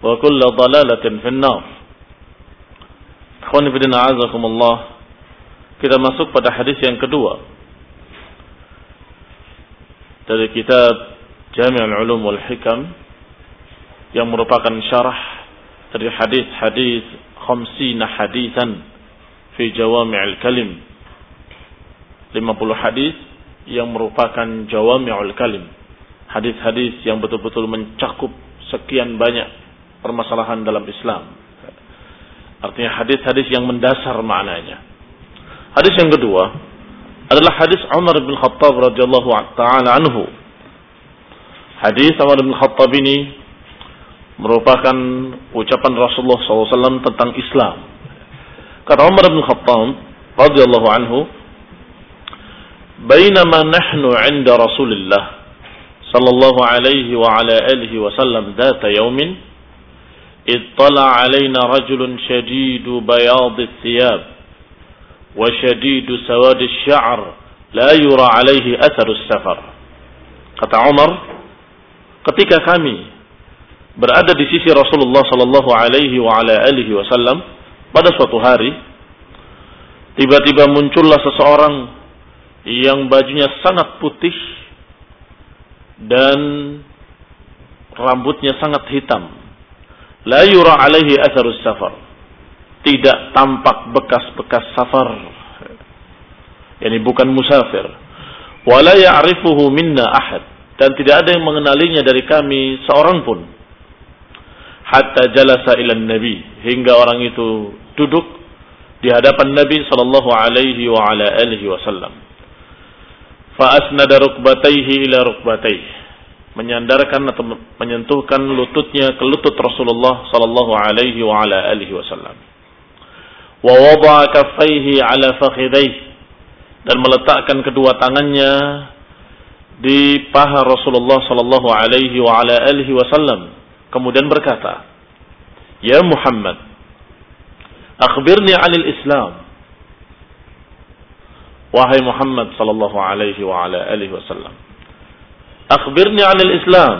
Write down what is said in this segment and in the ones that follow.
wa kulla dalalatin finnar. Ikhwanifidina azakumullah. Kita masuk pada hadis yang kedua. Dari kitab Jami' al-Ulum wal Hikam. Yang merupakan syarah dari hadis-hadis khamsina hadisan fi jawami' al-kalim. 50 hadis yang merupakan jawami' al-kalim. Hadis-hadis yang betul-betul mencakup sekian banyak permasalahan dalam Islam. Artinya hadis-hadis yang mendasar maknanya. Hadis yang kedua adalah hadis Umar bin Khattab radhiyallahu taala anhu. Hadis Umar bin Khattab ini merupakan ucapan Rasulullah SAW tentang Islam. Kata Umar bin Khattab radhiyallahu anhu, "Bainama nahnu 'inda Rasulillah sallallahu alaihi wa ala alihi wa sallam dhata yawmin" اطلع علينا رجل شديد بياض الثياب وشديد سواد الشعر لا يرى عليه أثر السفر kata Umar ketika kami berada di sisi Rasulullah sallallahu alaihi wa ala alihi wasallam pada suatu hari tiba-tiba muncullah seseorang yang bajunya sangat putih dan rambutnya sangat hitam La yura alaihi atharus safar. Tidak tampak bekas-bekas safar. Yani bukan musafir. Wala ya'rifuhu minna ahad. Dan tidak ada yang mengenalinya dari kami seorang pun. Hatta jalasa ila nabi. Hingga orang itu duduk di hadapan Nabi sallallahu alaihi wa ala alihi wasallam. Fa asnada rukbatayhi ila rukbatayhi menyandarkan atau menyentuhkan lututnya ke lutut Rasulullah sallallahu alaihi wa ala alihi wasallam. Wa wada'a kaffaihi ala fakhidaihi dan meletakkan kedua tangannya di paha Rasulullah sallallahu alaihi wa ala alihi wasallam. Kemudian berkata, "Ya Muhammad, akhbirni 'anil Islam." Wahai Muhammad sallallahu alaihi wa ala alihi wasallam, Akhbirni anil Islam.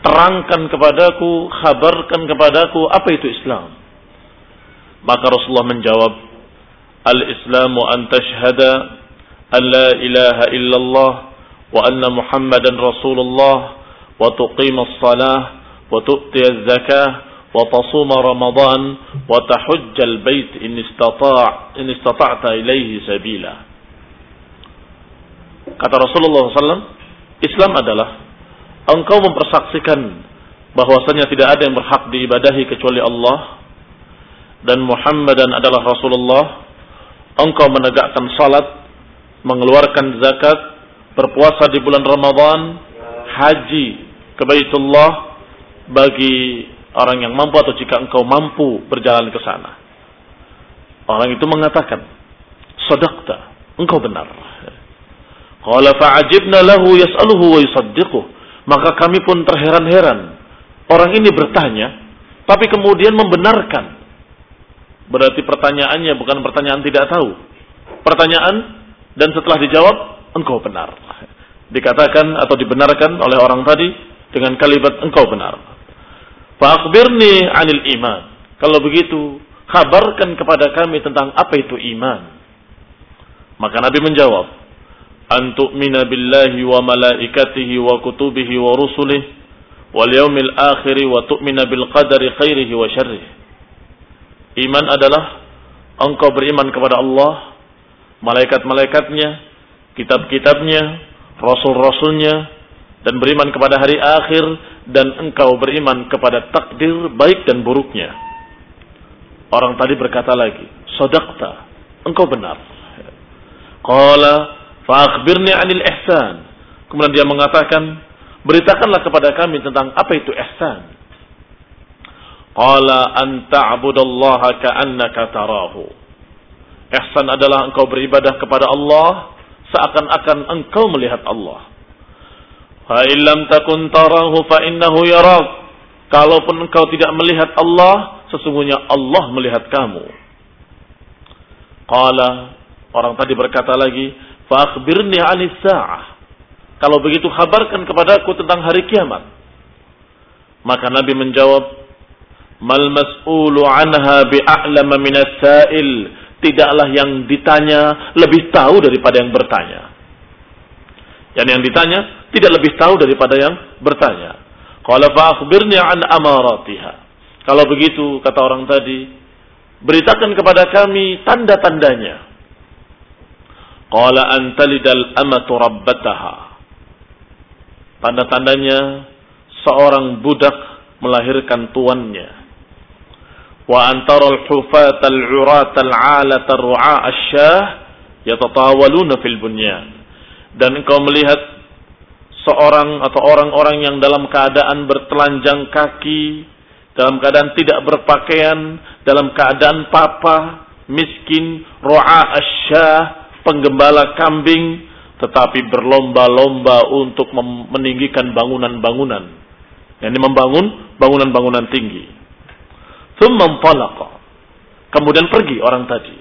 Terangkan kepadaku, khabarkan kepadaku apa itu Islam. Maka Rasulullah menjawab, Al-Islamu an tashhada an la ilaha illallah wa anna Muhammadan Rasulullah wa tuqima as-salah wa tu'ti az-zakah wa tasuma Ramadan wa tahujja al-bait in istata' in istata'ta ilaihi sabila. Kata Rasulullah SAW, Islam adalah engkau mempersaksikan bahwasanya tidak ada yang berhak diibadahi kecuali Allah dan Muhammadan adalah Rasulullah. engkau menegakkan salat, mengeluarkan zakat, berpuasa di bulan Ramadan, haji ke Baitullah bagi orang yang mampu atau jika engkau mampu berjalan ke sana. Orang itu mengatakan, "Sadaqta, engkau benar." Qala fa'ajibna lahu yas'aluhu wa yusaddiquh. Maka kami pun terheran-heran. Orang ini bertanya, tapi kemudian membenarkan. Berarti pertanyaannya bukan pertanyaan tidak tahu. Pertanyaan dan setelah dijawab, engkau benar. Dikatakan atau dibenarkan oleh orang tadi dengan kalimat engkau benar. Fa'akhbirni 'anil iman. Kalau begitu, kabarkan kepada kami tentang apa itu iman. Maka Nabi menjawab, "Antu'mina billahi wa malaikatihi wa kutubihi wa rusulihi wal yaumil akhir wa tu'mina bil qadari khairihi wa syarrihi." Iman adalah engkau beriman kepada Allah, malaikat-malaikatnya, kitab-kitabnya, rasul-rasulnya, dan beriman kepada hari akhir, dan engkau beriman kepada takdir baik dan buruknya. Orang tadi berkata lagi, Sodakta, engkau benar. Qala fa'akhbirni anil ihsan. Kemudian dia mengatakan, beritakanlah kepada kami tentang apa itu ihsan. Qala an ta'budallaha ka'annaka tarahu. Ihsan adalah engkau beribadah kepada Allah seakan-akan engkau melihat Allah. Fa illam takun tarahu fa innahu yarak. Kalaupun engkau tidak melihat Allah, sesungguhnya Allah melihat kamu. Qala orang tadi berkata lagi, fa akhbirni 'anis sa'ah. Kalau begitu kabarkan kepadaku tentang hari kiamat. Maka Nabi menjawab, mal mas'ulu anha bi'a'lama minas sa'il. Tidaklah yang ditanya lebih tahu daripada yang bertanya. Dan yang ditanya tidak lebih tahu daripada yang bertanya. Qala fa akhbirni an amaratiha. Kalau begitu kata orang tadi beritakan kepada kami tanda-tandanya Qala antalidal amatu rabbataha. Tanda-tandanya seorang budak melahirkan tuannya. Wa antaral hufat al-urat al-alat ar-ru'a asy-syah yatatawaluna fil bunyan. Dan engkau melihat seorang atau orang-orang yang dalam keadaan bertelanjang kaki, dalam keadaan tidak berpakaian, dalam keadaan papa, miskin, ru'a asy-syah penggembala kambing tetapi berlomba-lomba untuk meninggikan bangunan-bangunan yang membangun bangunan-bangunan tinggi Kemudian pergi orang tadi.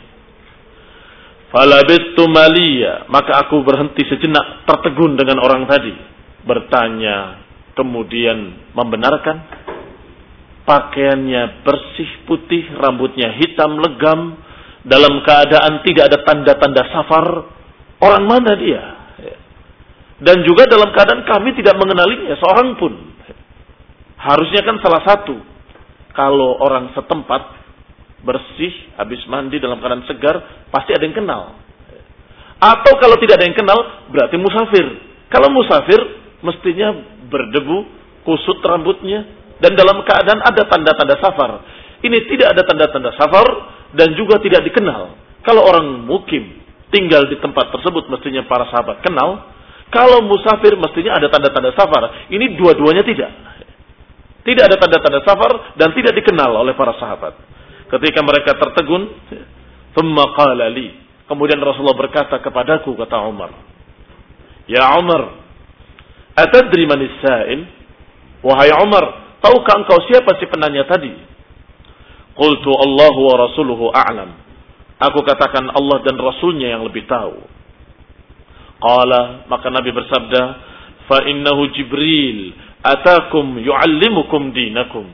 Falabistu maliya. Maka aku berhenti sejenak tertegun dengan orang tadi. Bertanya. Kemudian membenarkan. Pakaiannya bersih putih. Rambutnya hitam legam. Dalam keadaan tidak ada tanda-tanda safar. Orang mana dia? Dan juga dalam keadaan kami tidak mengenalinya seorang pun. Harusnya kan salah satu kalau orang setempat bersih, habis mandi dalam keadaan segar, pasti ada yang kenal. Atau kalau tidak ada yang kenal, berarti musafir. Kalau musafir, mestinya berdebu, kusut rambutnya, dan dalam keadaan ada tanda-tanda safar. Ini tidak ada tanda-tanda safar, dan juga tidak dikenal. Kalau orang mukim, tinggal di tempat tersebut, mestinya para sahabat kenal. Kalau musafir, mestinya ada tanda-tanda safar. Ini dua-duanya tidak. Tidak ada tanda-tanda safar dan tidak dikenal oleh para sahabat. Ketika mereka tertegun, thumma li. Kemudian Rasulullah berkata kepadaku, kata Umar. Ya Umar, atadri manis sa'il? Wahai Umar, tahukah engkau siapa si penanya tadi? Qultu Allah wa rasuluhu a'lam. Aku katakan Allah dan Rasulnya yang lebih tahu. Qala, maka Nabi bersabda, fa innahu Jibril atakum yu'allimukum dinakum.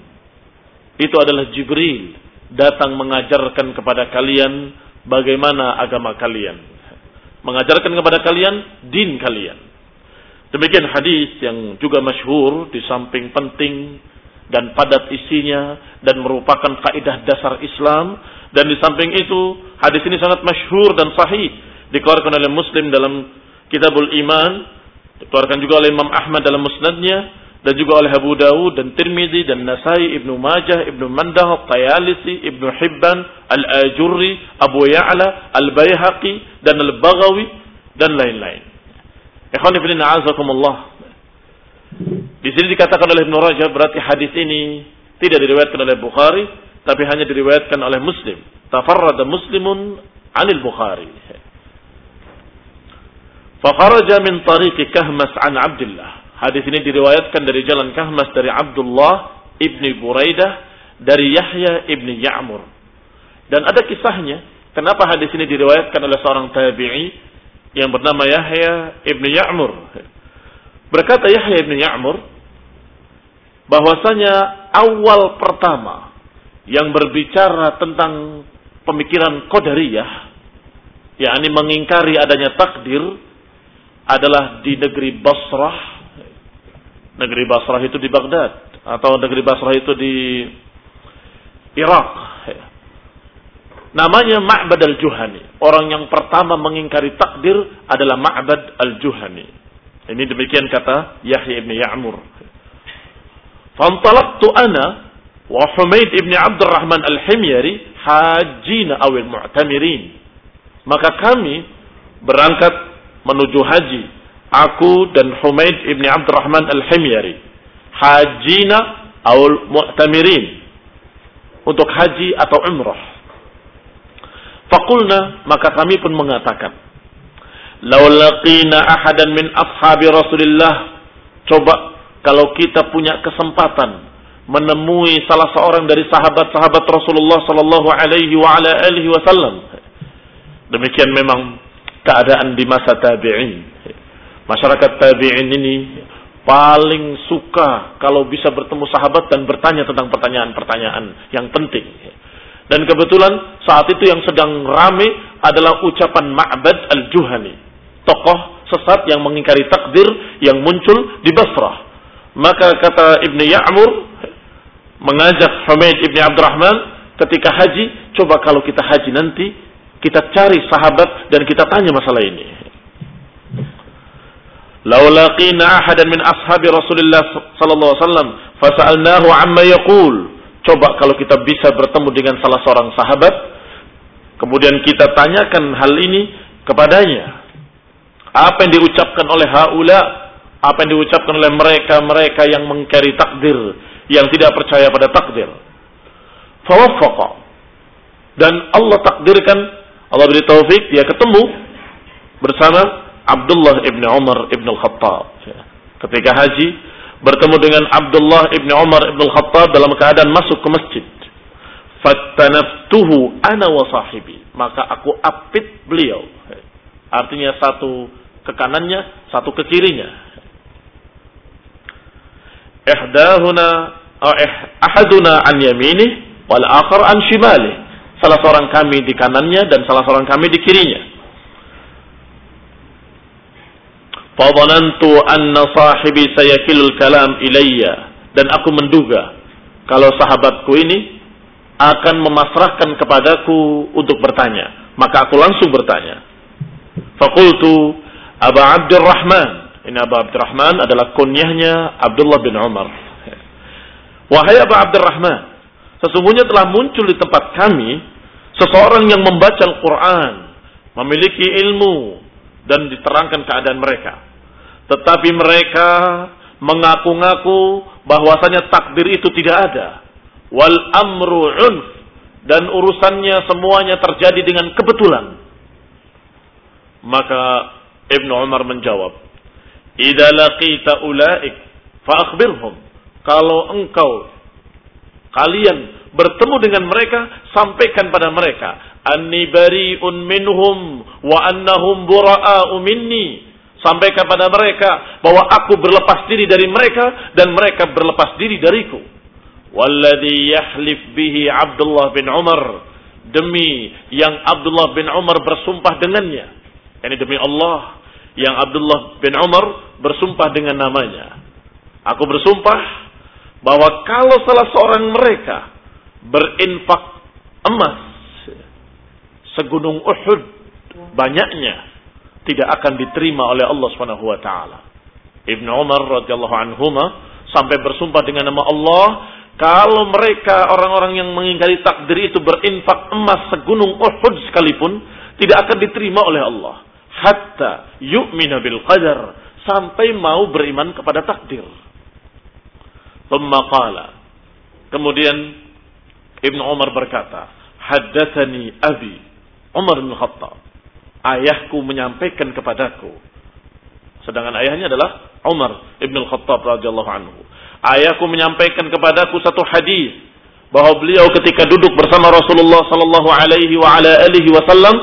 Itu adalah Jibril datang mengajarkan kepada kalian bagaimana agama kalian. Mengajarkan kepada kalian din kalian. Demikian hadis yang juga masyhur di samping penting dan padat isinya dan merupakan kaidah dasar Islam dan di samping itu hadis ini sangat masyhur dan sahih dikeluarkan oleh Muslim dalam Kitabul Iman dikeluarkan juga oleh Imam Ahmad dalam musnadnya dan juga oleh Abu Dawud dan Tirmidzi dan Nasai, Ibnu Majah, Ibnu Mandah, Tayalisi, Ibnu Hibban, Al-Ajurri, Abu Ya'la, Al-Baihaqi dan Al-Baghawi dan lain-lain. Ikhwan fillah. Di sini dikatakan oleh Ibnu Rajab berarti hadis ini tidak diriwayatkan oleh Bukhari tapi hanya diriwayatkan oleh Muslim. Tafarrada Muslimun 'anil Bukhari. Fakharaja min tariqi Kahmas an Abdullah Hadis ini diriwayatkan dari jalan Kahmas dari Abdullah ibni Buraidah dari Yahya ibni Ya'mur. Dan ada kisahnya, kenapa hadis ini diriwayatkan oleh seorang tabi'i yang bernama Yahya ibni Ya'mur. Berkata Yahya ibni Ya'mur, bahwasanya awal pertama yang berbicara tentang pemikiran Qadariyah, yakni mengingkari adanya takdir, adalah di negeri Basrah Negeri Basrah itu di Baghdad atau negeri Basrah itu di Irak. Namanya Ma'bad al-Juhani. Orang yang pertama mengingkari takdir adalah Ma'bad al-Juhani. Ini demikian kata Yahya ibn Ya'mur. Fantalaqtu ana wa Humaid ibn Abdurrahman al-Himyari hajina awil mu'tamirin. Maka kami berangkat menuju haji aku dan Humaid ibni Abdurrahman al-Himyari hajina atau mu'tamirin untuk haji atau umrah. Fakulna maka kami pun mengatakan, Laulaqina ahadan min ashabi Rasulillah. Coba kalau kita punya kesempatan menemui salah seorang dari sahabat-sahabat Rasulullah sallallahu alaihi wa ala alihi wasallam. Demikian memang keadaan di masa tabi'in. Masyarakat tabi'in ini paling suka kalau bisa bertemu sahabat dan bertanya tentang pertanyaan-pertanyaan yang penting. Dan kebetulan saat itu yang sedang rame adalah ucapan Ma'bad al-Juhani. Tokoh sesat yang mengingkari takdir yang muncul di Basrah. Maka kata Ibn Ya'mur mengajak Humaid Ibn Abdurrahman ketika haji, coba kalau kita haji nanti kita cari sahabat dan kita tanya masalah ini. Laulaqina ahadan min ashabi Rasulullah sallallahu alaihi wasallam fasalnahu amma yaqul. Coba kalau kita bisa bertemu dengan salah seorang sahabat kemudian kita tanyakan hal ini kepadanya. Apa yang diucapkan oleh haula apa yang diucapkan oleh mereka-mereka yang mengkari takdir yang tidak percaya pada takdir fawaffaqa dan Allah takdirkan Allah beri taufik dia ketemu bersama Abdullah ibn Umar ibn al-Khattab. Ketika haji, bertemu dengan Abdullah ibn Umar ibn al-Khattab dalam keadaan masuk ke masjid. Fattanaftuhu ana wa sahibi. Maka aku apit beliau. Artinya satu ke kanannya, satu ke kirinya. Ihdahuna eh, ahaduna an yaminih wal akhar an shimalih. Salah seorang kami di kanannya dan salah seorang kami di kirinya. Fadhanantu anna sahibi sayakilul kalam ilayya. Dan aku menduga kalau sahabatku ini akan memasrahkan kepadaku untuk bertanya. Maka aku langsung bertanya. Fakultu Aba Abdurrahman. Ini Aba Abdurrahman adalah kunyahnya Abdullah bin Umar. Wahai Aba Abdurrahman. Sesungguhnya telah muncul di tempat kami seseorang yang membaca Al-Quran. Memiliki ilmu dan diterangkan keadaan mereka. Tetapi mereka mengaku-ngaku bahwasanya takdir itu tidak ada. Wal amru unf dan urusannya semuanya terjadi dengan kebetulan. Maka Ibnu Umar menjawab, "Idza laqita ulaik fa akhbirhum." Kalau engkau kalian bertemu dengan mereka, sampaikan pada mereka, "Anni bari'un minhum wa annahum bura'a'u minni." Sampai kepada mereka bahwa aku berlepas diri dari mereka dan mereka berlepas diri dariku. Walladhi yahlif bihi Abdullah bin Umar. Demi yang Abdullah bin Umar bersumpah dengannya. Ini demi Allah yang Abdullah bin Umar bersumpah dengan namanya. Aku bersumpah bahwa kalau salah seorang mereka berinfak emas segunung Uhud banyaknya tidak akan diterima oleh Allah Subhanahu wa taala. Ibnu Umar radhiyallahu anhuma sampai bersumpah dengan nama Allah kalau mereka orang-orang yang mengingkari takdir itu berinfak emas segunung Uhud sekalipun tidak akan diterima oleh Allah hatta yu'mina bil qadar sampai mau beriman kepada takdir. Thumma Kemudian Ibnu Umar berkata, "Haddatsani abi Umar bin Khattab. Ayahku menyampaikan kepadaku." Sedangkan ayahnya adalah Umar Ibn Khattab radhiyallahu anhu. Ayahku menyampaikan kepadaku satu hadis bahwa beliau ketika duduk bersama Rasulullah sallallahu alaihi wa ala alihi wasallam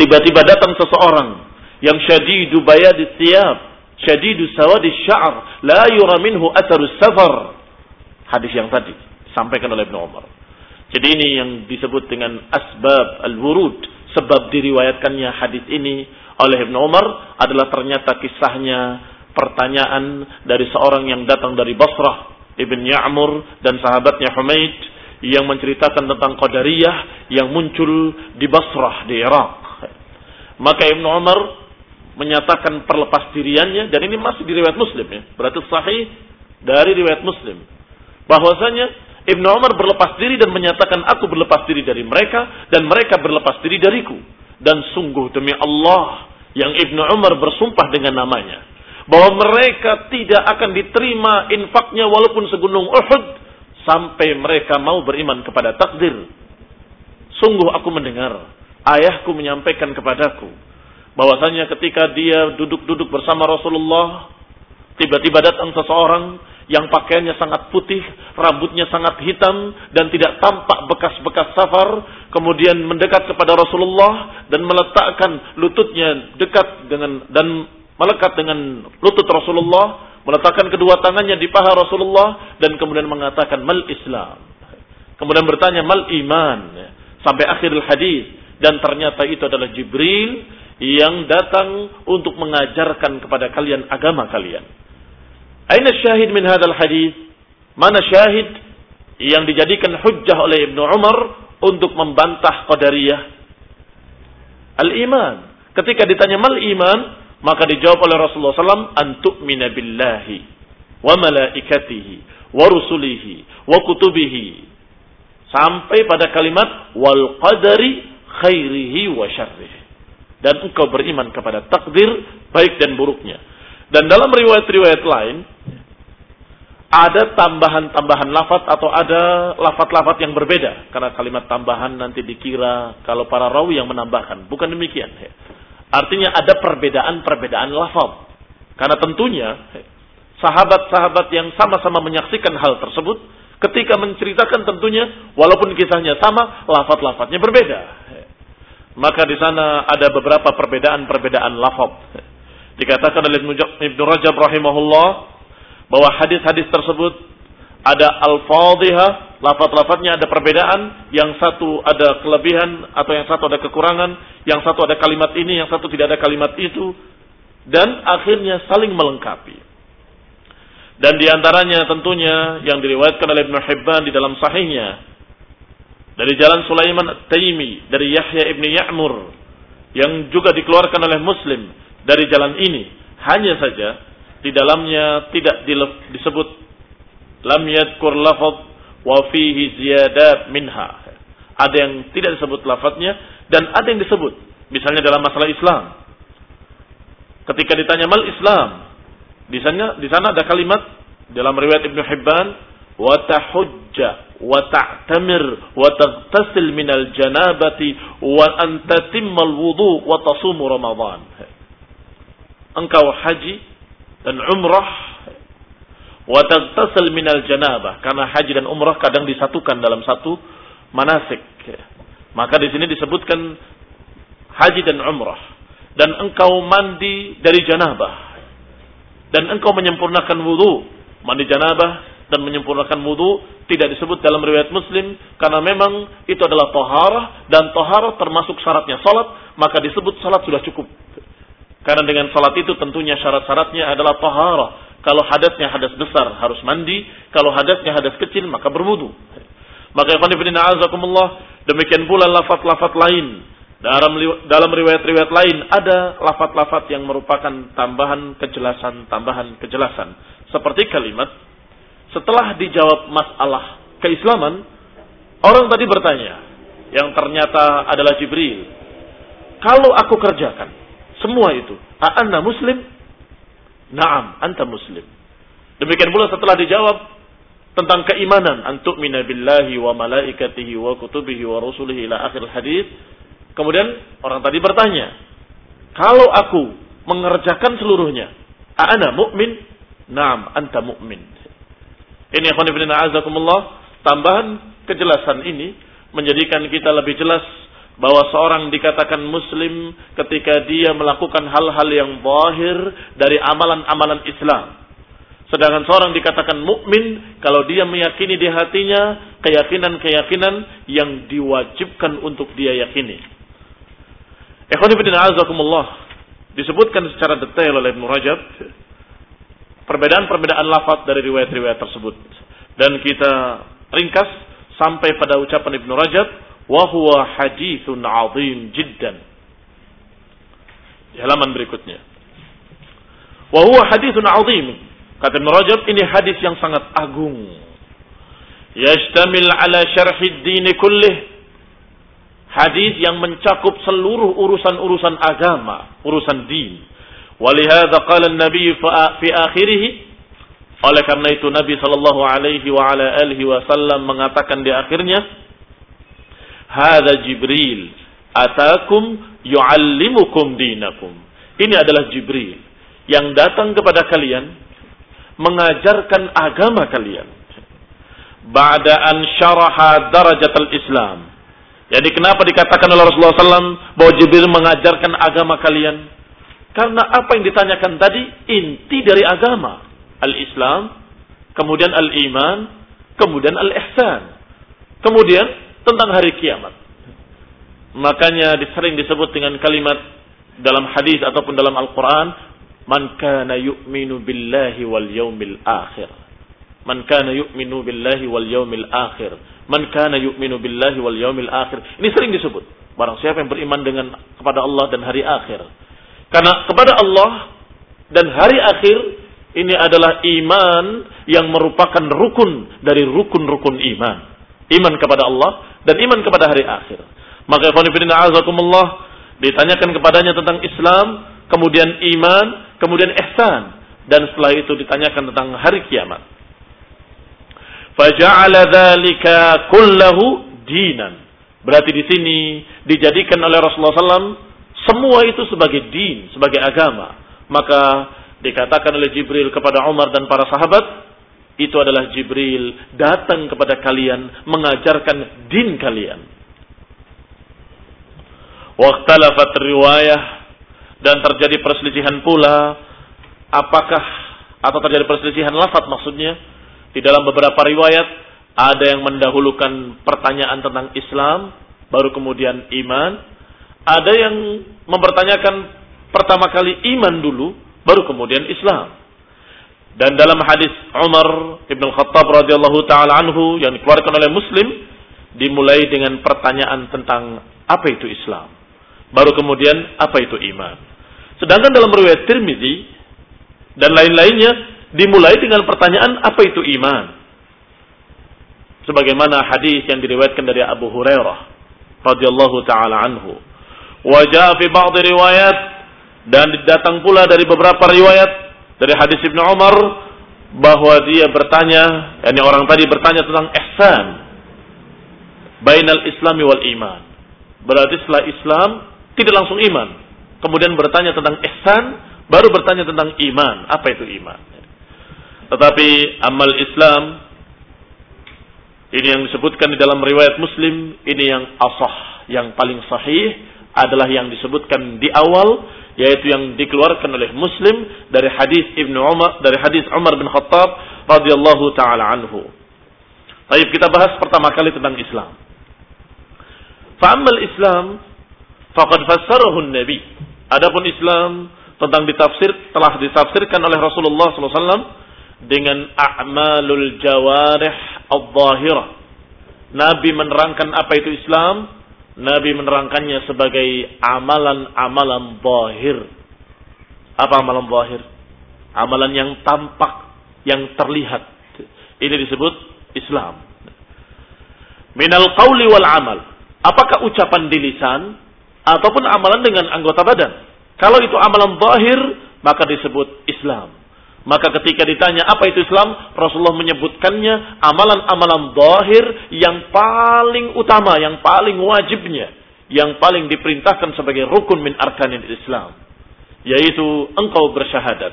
tiba-tiba datang seseorang yang syadidu bayadi thiyab, syadidu sawadi sya'r, la yura minhu atharu safar. Hadis yang tadi sampaikan oleh Ibnu Umar. Jadi ini yang disebut dengan asbab al-wurud, sebab diriwayatkannya hadis ini oleh Ibnu Umar adalah ternyata kisahnya pertanyaan dari seorang yang datang dari Basrah, Ibn Ya'mur dan sahabatnya Humaid yang menceritakan tentang Qadariyah yang muncul di Basrah di Irak. Maka Ibnu Umar menyatakan perlepas diriannya dan ini masih di riwayat Muslim ya. Berarti sahih dari riwayat Muslim. Bahwasanya Ibnu Umar berlepas diri dan menyatakan aku berlepas diri dari mereka dan mereka berlepas diri dariku. Dan sungguh demi Allah yang Ibnu Umar bersumpah dengan namanya bahwa mereka tidak akan diterima infaknya walaupun segunung Uhud sampai mereka mau beriman kepada takdir. Sungguh aku mendengar ayahku menyampaikan kepadaku bahwasanya ketika dia duduk-duduk bersama Rasulullah, tiba-tiba datang seseorang yang pakaiannya sangat putih, rambutnya sangat hitam dan tidak tampak bekas-bekas safar, kemudian mendekat kepada Rasulullah dan meletakkan lututnya dekat dengan dan melekat dengan lutut Rasulullah, meletakkan kedua tangannya di paha Rasulullah dan kemudian mengatakan mal Islam. Kemudian bertanya mal iman sampai akhir hadis dan ternyata itu adalah Jibril yang datang untuk mengajarkan kepada kalian agama kalian. Aina syahid min hadal hadis? Mana syahid yang dijadikan hujjah oleh Ibnu Umar untuk membantah Qadariyah? Al-iman. Ketika ditanya mal iman, maka dijawab oleh Rasulullah SAW, antu'mina billahi wa malaikatihi wa rusulihi wa kutubihi. Sampai pada kalimat wal qadari khairihi wa syarrihi dan engkau beriman kepada takdir baik dan buruknya. Dan dalam riwayat-riwayat lain ada tambahan-tambahan lafat atau ada lafat-lafat yang berbeda. Karena kalimat tambahan nanti dikira kalau para rawi yang menambahkan. Bukan demikian artinya ada perbedaan-perbedaan lafaz karena tentunya sahabat-sahabat yang sama-sama menyaksikan hal tersebut ketika menceritakan tentunya walaupun kisahnya sama lafaz-lafaznya berbeda maka di sana ada beberapa perbedaan-perbedaan lafaz. Dikatakan oleh Ibnu Rajab rahimahullah bahwa hadis-hadis tersebut ada al-fadhiha, lafaz-lafaznya ada perbedaan, yang satu ada kelebihan atau yang satu ada kekurangan, yang satu ada kalimat ini, yang satu tidak ada kalimat itu dan akhirnya saling melengkapi. Dan di antaranya tentunya yang diriwayatkan oleh Ibnu Hibban di dalam sahihnya dari jalan Sulaiman At-Taimi dari Yahya ibni Ya'mur yang juga dikeluarkan oleh Muslim dari jalan ini. Hanya saja di dalamnya tidak disebut lam yadkur lafaz wa fihi ziyadat minha. Ada yang tidak disebut lafadznya dan ada yang disebut misalnya dalam masalah Islam. Ketika ditanya mal Islam? Di sana di sana ada kalimat dalam riwayat Ibnu Hibban wa tahujja wa ta'tamir wa taghtasil minal janabati wa وتصوم رمضان. wudu wa engkau haji dan umrah wa taghtasil minal janabah karena haji dan umrah kadang disatukan dalam satu manasik. Maka di sini disebutkan haji dan umrah dan engkau mandi dari janabah. Dan engkau menyempurnakan wudu. Mandi janabah dan menyempurnakan wudhu tidak disebut dalam riwayat Muslim karena memang itu adalah toharah dan toharah termasuk syaratnya salat maka disebut salat sudah cukup. Karena dengan salat itu tentunya syarat-syaratnya adalah toharah. Kalau hadasnya hadas besar harus mandi, kalau hadasnya hadas kecil maka berwudu. Maka ikhwan fillah azakumullah demikian pula lafaz-lafaz lain dalam dalam riwayat-riwayat lain ada lafaz-lafaz yang merupakan tambahan kejelasan, tambahan kejelasan. Seperti kalimat setelah dijawab masalah keislaman, orang tadi bertanya, yang ternyata adalah Jibril. Kalau aku kerjakan semua itu, anda muslim? Naam, anta muslim. Demikian pula setelah dijawab tentang keimanan, antuk minabillahi wa malaikatihi wa kutubihi wa rusulihi ila akhir hadis. Kemudian orang tadi bertanya, kalau aku mengerjakan seluruhnya, ana mukmin? Naam, anta mukmin. Ini ikhwan ibn a'azakumullah, tambahan kejelasan ini menjadikan kita lebih jelas bahwa seorang dikatakan muslim ketika dia melakukan hal-hal yang zahir dari amalan-amalan Islam. Sedangkan seorang dikatakan mukmin kalau dia meyakini di hatinya keyakinan-keyakinan yang diwajibkan untuk dia yakini. Ikhwan fillah azakumullah disebutkan secara detail oleh Ibnu Rajab perbedaan-perbedaan lafaz dari riwayat-riwayat tersebut. Dan kita ringkas sampai pada ucapan Ibnu Rajab wa huwa haditsun azim jiddan. Di halaman berikutnya. Wa huwa haditsun azim. Kata Ibnu Rajab ini hadis yang sangat agung. Yashtamil ala syarhi din kullih. Hadis yang mencakup seluruh urusan-urusan agama urusan din ولهذا قال النبي في آخره oleh karena itu Nabi Shallallahu Alaihi wa ala alihi Wasallam mengatakan di akhirnya, Hada Jibril, atakum yu'allimukum dinakum. Ini adalah Jibril yang datang kepada kalian mengajarkan agama kalian. Ba'da an syaraha darajat al-Islam. Jadi kenapa dikatakan oleh Rasulullah SAW bahwa Jibril mengajarkan agama kalian? Karena apa yang ditanyakan tadi inti dari agama. Al-Islam, kemudian al-iman, kemudian al-ihsan. Kemudian tentang hari kiamat. Makanya sering disebut dengan kalimat dalam hadis ataupun dalam Al-Quran, Man kana yu'minu billahi wal yaumil akhir. Man kana yu'minu billahi wal yaumil akhir. Man kana yu'minu billahi wal yaumil akhir. Ini sering disebut. Barang siapa yang beriman dengan kepada Allah dan hari akhir. Karena kepada Allah dan hari akhir ini adalah iman yang merupakan rukun dari rukun-rukun iman. Iman kepada Allah dan iman kepada hari akhir. Maka ikhwanifidina azakumullah ditanyakan kepadanya tentang Islam, kemudian iman, kemudian ihsan. Dan setelah itu ditanyakan tentang hari kiamat. Faja'ala dhalika kullahu dinan. Berarti di sini dijadikan oleh Rasulullah SAW semua itu sebagai din, sebagai agama. Maka dikatakan oleh Jibril kepada Umar dan para sahabat, itu adalah Jibril datang kepada kalian mengajarkan din kalian. Waktalafat riwayah dan terjadi perselisihan pula apakah atau terjadi perselisihan lafaz maksudnya di dalam beberapa riwayat ada yang mendahulukan pertanyaan tentang Islam baru kemudian iman ada yang mempertanyakan pertama kali iman dulu, baru kemudian Islam. Dan dalam hadis Umar Ibn Khattab radhiyallahu taala anhu yang dikeluarkan oleh Muslim dimulai dengan pertanyaan tentang apa itu Islam. Baru kemudian apa itu iman. Sedangkan dalam riwayat Tirmizi dan lain-lainnya dimulai dengan pertanyaan apa itu iman. Sebagaimana hadis yang diriwayatkan dari Abu Hurairah radhiyallahu taala anhu Wajah fi ba'd riwayat dan datang pula dari beberapa riwayat dari hadis Ibnu Umar bahwa dia bertanya, yakni orang tadi bertanya tentang ihsan bainal islami wal iman. Berarti setelah Islam tidak langsung iman. Kemudian bertanya tentang ihsan, baru bertanya tentang iman. Apa itu iman? Tetapi amal Islam ini yang disebutkan di dalam riwayat Muslim, ini yang asah, yang paling sahih adalah yang disebutkan di awal yaitu yang dikeluarkan oleh Muslim dari hadis Ibnu Umar dari hadis Umar bin Khattab radhiyallahu taala anhu. Baik kita bahas pertama kali tentang Islam. Fa'amal Islam faqad fassarahu Nabi. Adapun Islam tentang ditafsir telah ditafsirkan oleh Rasulullah SAW dengan a'malul jawarih al-zahirah. Nabi menerangkan apa itu Islam Nabi menerangkannya sebagai amalan-amalan zahir. Apa amalan zahir? Amalan yang tampak, yang terlihat, Ini disebut Islam. Minal qawli wal amal. Apakah ucapan di lisan ataupun amalan dengan anggota badan? Kalau itu amalan zahir, maka disebut Islam. Maka ketika ditanya apa itu Islam, Rasulullah menyebutkannya amalan-amalan zahir yang paling utama, yang paling wajibnya, yang paling diperintahkan sebagai rukun min arkanil Islam. Yaitu engkau bersyahadat,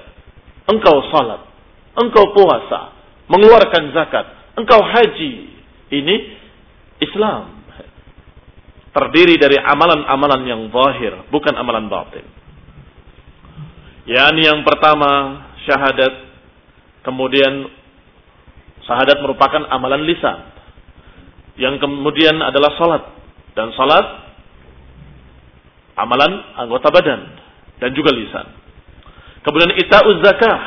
engkau salat, engkau puasa, mengeluarkan zakat, engkau haji. Ini Islam. Terdiri dari amalan-amalan yang zahir, bukan amalan batin. Yani yang pertama syahadat, kemudian syahadat merupakan amalan lisan. Yang kemudian adalah salat dan salat amalan anggota badan dan juga lisan. Kemudian ita'uz zakah,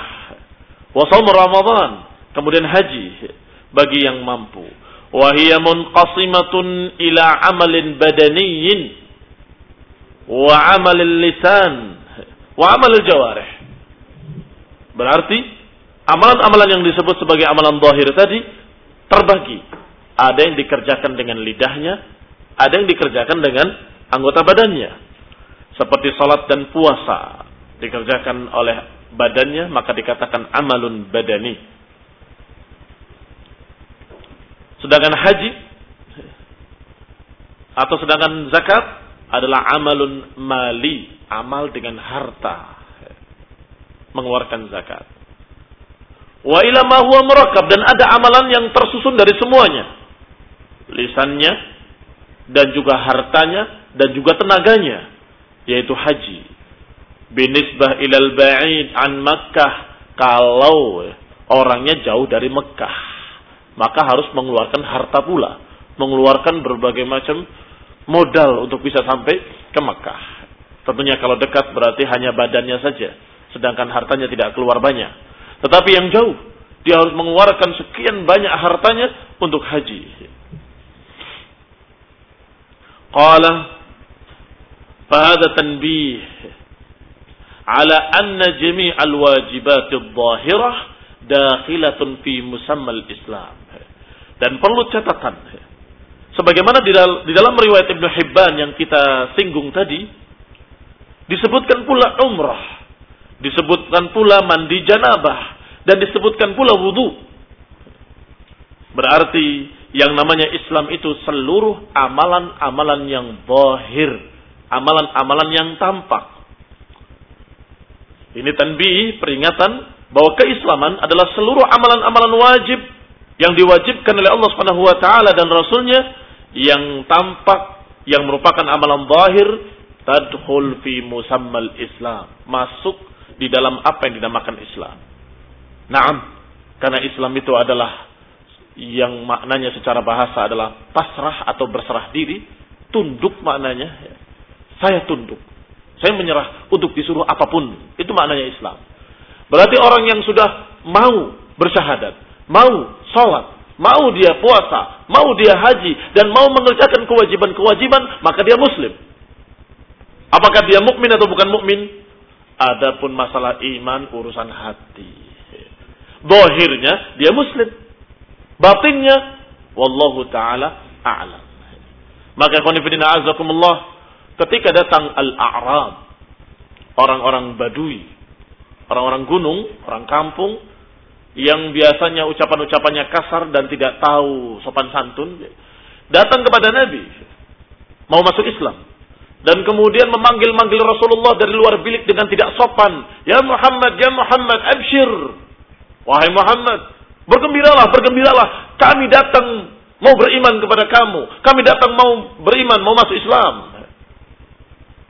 wa Ramadan, kemudian haji bagi yang mampu. Wahia munqasimatun ila amalin badaniyin wa amalil lisan wa amalil jawarih. Berarti amalan-amalan yang disebut sebagai amalan zahir tadi terbagi. Ada yang dikerjakan dengan lidahnya, ada yang dikerjakan dengan anggota badannya. Seperti salat dan puasa dikerjakan oleh badannya maka dikatakan amalun badani. Sedangkan haji atau sedangkan zakat adalah amalun mali, amal dengan harta mengeluarkan zakat. Wa ila ma huwa murakkab dan ada amalan yang tersusun dari semuanya. Lisannya dan juga hartanya dan juga tenaganya yaitu haji. Binisbah ilal ba'id an Makkah kalau orangnya jauh dari Mekah maka harus mengeluarkan harta pula, mengeluarkan berbagai macam modal untuk bisa sampai ke Mekah. Tentunya kalau dekat berarti hanya badannya saja sedangkan hartanya tidak keluar banyak. Tetapi yang jauh, dia harus mengeluarkan sekian banyak hartanya untuk haji. Qala fahada tanbih ala anna jami' al-wajibat al-zahirah dakhilatun fi musamma al-Islam. Dan perlu catatan sebagaimana di dalam riwayat Ibnu Hibban yang kita singgung tadi disebutkan pula umrah Disebutkan pula mandi janabah dan disebutkan pula wudhu. Berarti yang namanya Islam itu seluruh amalan-amalan yang bohir, amalan-amalan yang tampak. Ini tanbih peringatan bahwa keislaman adalah seluruh amalan-amalan wajib yang diwajibkan oleh Allah Subhanahu wa taala dan rasulnya yang tampak yang merupakan amalan zahir tadkhul fi musammal Islam, masuk di dalam apa yang dinamakan Islam. Naam, karena Islam itu adalah yang maknanya secara bahasa adalah pasrah atau berserah diri, tunduk maknanya. Saya tunduk. Saya menyerah untuk disuruh apa pun. Itu maknanya Islam. Berarti orang yang sudah mau bersyahadat, mau sholat, mau dia puasa, mau dia haji, dan mau mengerjakan kewajiban-kewajiban, maka dia muslim. Apakah dia mukmin atau bukan mukmin? Adapun masalah iman urusan hati. Bohirnya dia muslim. Batinnya wallahu taala a'lam. Maka konfidina azakumullah ketika datang al-a'rab orang-orang badui, orang-orang gunung, orang kampung yang biasanya ucapan-ucapannya kasar dan tidak tahu sopan santun datang kepada Nabi mau masuk Islam dan kemudian memanggil-manggil Rasulullah dari luar bilik dengan tidak sopan. Ya Muhammad, ya Muhammad, abshir. Wahai Muhammad, bergembiralah, bergembiralah. Kami datang mau beriman kepada kamu. Kami datang mau beriman, mau masuk Islam.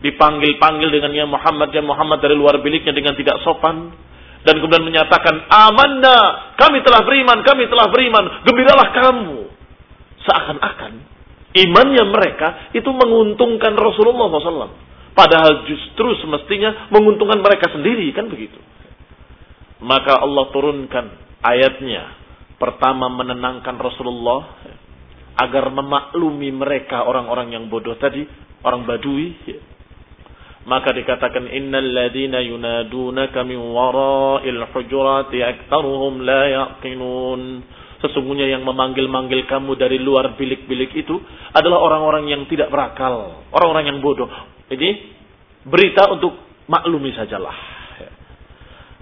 Dipanggil-panggil dengan ya Muhammad, ya Muhammad dari luar biliknya dengan tidak sopan. Dan kemudian menyatakan, amanah, kami telah beriman, kami telah beriman. Gembiralah kamu. Seakan-akan Imannya mereka itu menguntungkan Rasulullah SAW. Padahal justru semestinya menguntungkan mereka sendiri, kan begitu. Maka Allah turunkan ayatnya. Pertama menenangkan Rasulullah agar memaklumi mereka orang-orang yang bodoh tadi, orang badui. Maka dikatakan innal ladina yunadunaka min wara'il hujurati aktsaruhum la yaqinun. Sesungguhnya yang memanggil-manggil kamu dari luar bilik-bilik itu adalah orang-orang yang tidak berakal, orang-orang yang bodoh. Ini berita untuk maklumi sajalah.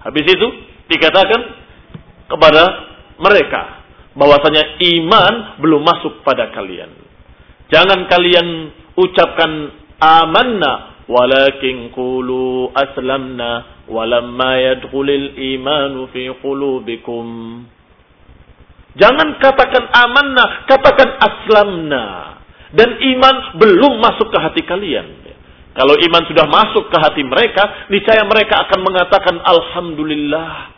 Habis itu dikatakan kepada mereka bahwasanya iman belum masuk pada kalian. Jangan kalian ucapkan amanna walakin qulu aslamna walamma yadkhulul imanu fi qulubikum. Jangan katakan amanna, katakan aslamna. Dan iman belum masuk ke hati kalian. Kalau iman sudah masuk ke hati mereka, niscaya mereka akan mengatakan Alhamdulillah.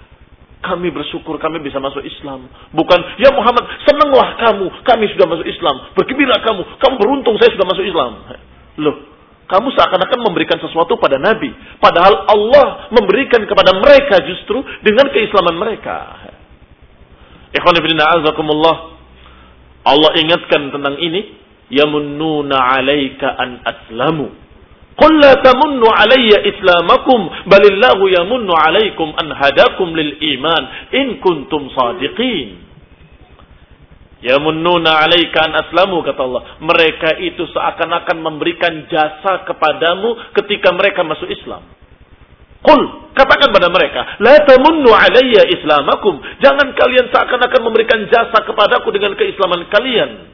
Kami bersyukur kami bisa masuk Islam. Bukan, ya Muhammad, senanglah kamu, kami sudah masuk Islam. Bergembira kamu, kamu beruntung saya sudah masuk Islam. Loh, kamu seakan-akan memberikan sesuatu pada Nabi. Padahal Allah memberikan kepada mereka justru dengan keislaman mereka. Ikhwan ibn Allah ingatkan tentang ini. Yamunnuna alaika an aslamu. Qul la tamunnu alayya islamakum balillahu yamunnu alaikum an hadakum lil iman in kuntum sadiqin. Yamunnuna alaika an aslamu kata Allah. Mereka itu seakan-akan memberikan jasa kepadamu ketika mereka masuk Islam. Qul, katakan pada mereka, la tamunnu alayya islamakum. Jangan kalian seakan-akan memberikan jasa kepadaku dengan keislaman kalian.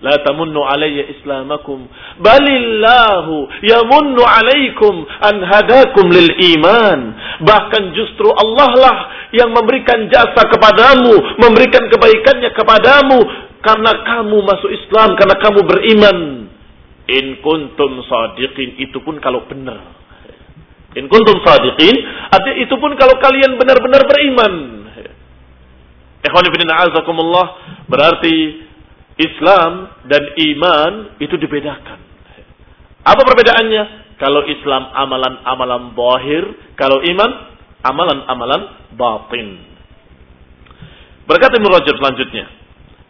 La tamunnu alayya islamakum. Balillahu yamunnu alaikum an hadakum lil iman. Bahkan justru Allah lah yang memberikan jasa kepadamu, memberikan kebaikannya kepadamu karena kamu masuk Islam, karena kamu beriman. In kuntum sadiqin itu pun kalau benar. In kuntum sadiqin, artinya itu pun kalau kalian benar-benar beriman. Ikhwan ibn a'azakumullah, berarti Islam dan iman itu dibedakan. Apa perbedaannya? Kalau Islam amalan-amalan bahir, kalau iman amalan-amalan batin. Berkata Ibn Rajab selanjutnya,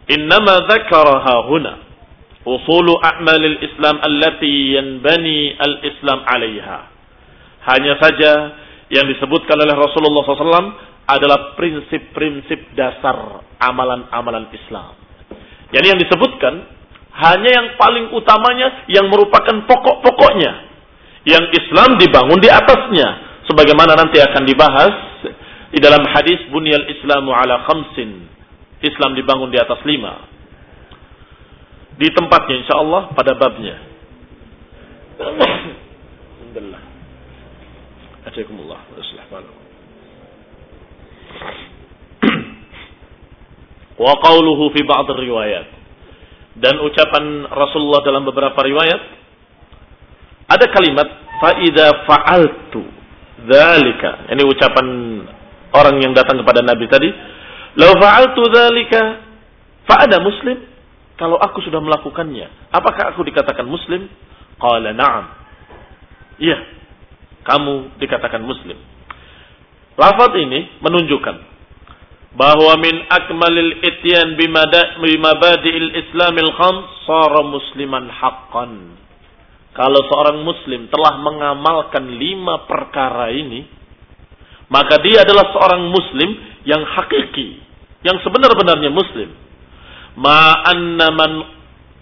"Innama dzakaraha huna usulu a'malil Islam allati yanbani al-Islam 'alaiha." Hanya saja yang disebutkan oleh Rasulullah SAW adalah prinsip-prinsip dasar amalan-amalan Islam. Jadi yang disebutkan hanya yang paling utamanya yang merupakan pokok-pokoknya. Yang Islam dibangun di atasnya. Sebagaimana nanti akan dibahas di dalam hadis bunyal islamu ala khamsin. Islam dibangun di atas lima. Di tempatnya insya Allah pada babnya. Alhamdulillah. Ajakumullah. Wa qawluhu fi ba'd riwayat. Dan ucapan Rasulullah dalam beberapa riwayat ada kalimat faida fa'altu dzalika. Ini ucapan orang yang datang kepada Nabi tadi, "Lau fa'altu dzalika fa ada muslim?" Kalau aku sudah melakukannya, apakah aku dikatakan muslim? Qala na'am. Iya, kamu dikatakan muslim. Lafaz ini menunjukkan bahwa min akmalil ityan bimabadi'il islamil khams sara musliman haqqan. Kalau seorang muslim telah mengamalkan lima perkara ini, maka dia adalah seorang muslim yang hakiki, yang sebenar-benarnya muslim. Ma'anna man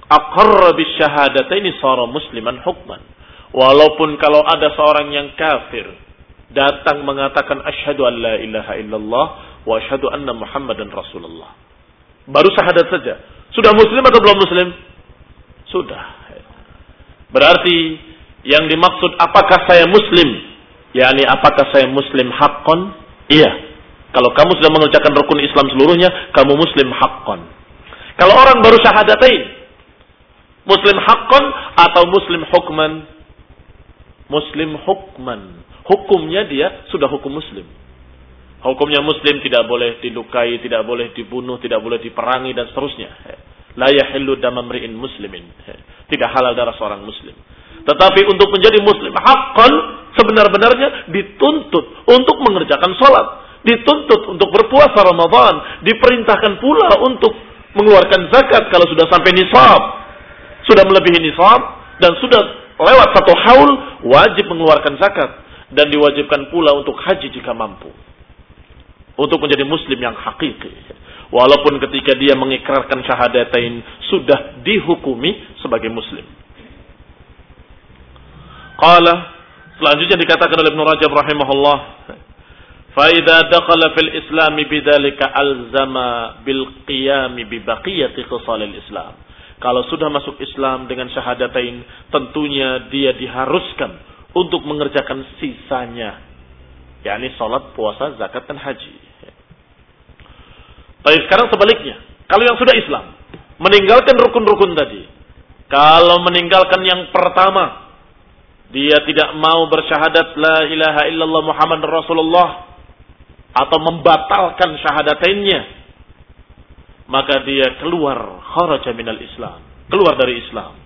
aqarra bisyahadataini sara musliman hukman Walaupun kalau ada seorang yang kafir datang mengatakan asyhadu an la ilaha illallah wa asyhadu anna muhammadan rasulullah. Baru syahadat saja. Sudah muslim atau belum muslim? Sudah. Berarti yang dimaksud apakah saya muslim? yakni apakah saya muslim haqqan? Iya. Kalau kamu sudah mengerjakan rukun Islam seluruhnya, kamu muslim haqqan. Kalau orang baru syahadatain, muslim haqqan atau muslim hukman, muslim hukman. Hukumnya dia sudah hukum muslim. Hukumnya muslim tidak boleh dilukai, tidak boleh dibunuh, tidak boleh diperangi dan seterusnya. La yahillu damamri'in muslimin. Tidak halal darah seorang muslim. Tetapi untuk menjadi muslim haqqan sebenar-benarnya dituntut untuk mengerjakan sholat. Dituntut untuk berpuasa Ramadan. Diperintahkan pula untuk mengeluarkan zakat kalau sudah sampai nisab. Sudah melebihi nisab dan sudah lewat satu haul wajib mengeluarkan zakat dan diwajibkan pula untuk haji jika mampu. untuk menjadi muslim yang hakiki. Walaupun ketika dia mengikrarkan syahadatain sudah dihukumi sebagai muslim. Qala selanjutnya dikatakan oleh Ibnu Rajab rahimahullah فإذا دخل في الإسلام بذلك ألزم بالقيام ببقية خصال الإسلام kalau sudah masuk Islam dengan syahadatain, tentunya dia diharuskan untuk mengerjakan sisanya. yakni salat, puasa, zakat, dan haji. Tapi sekarang sebaliknya. Kalau yang sudah Islam, meninggalkan rukun-rukun tadi. Kalau meninggalkan yang pertama, dia tidak mau bersyahadat la ilaha illallah Muhammad Rasulullah atau membatalkan syahadatainnya maka dia keluar kharaja minal Islam, keluar dari Islam.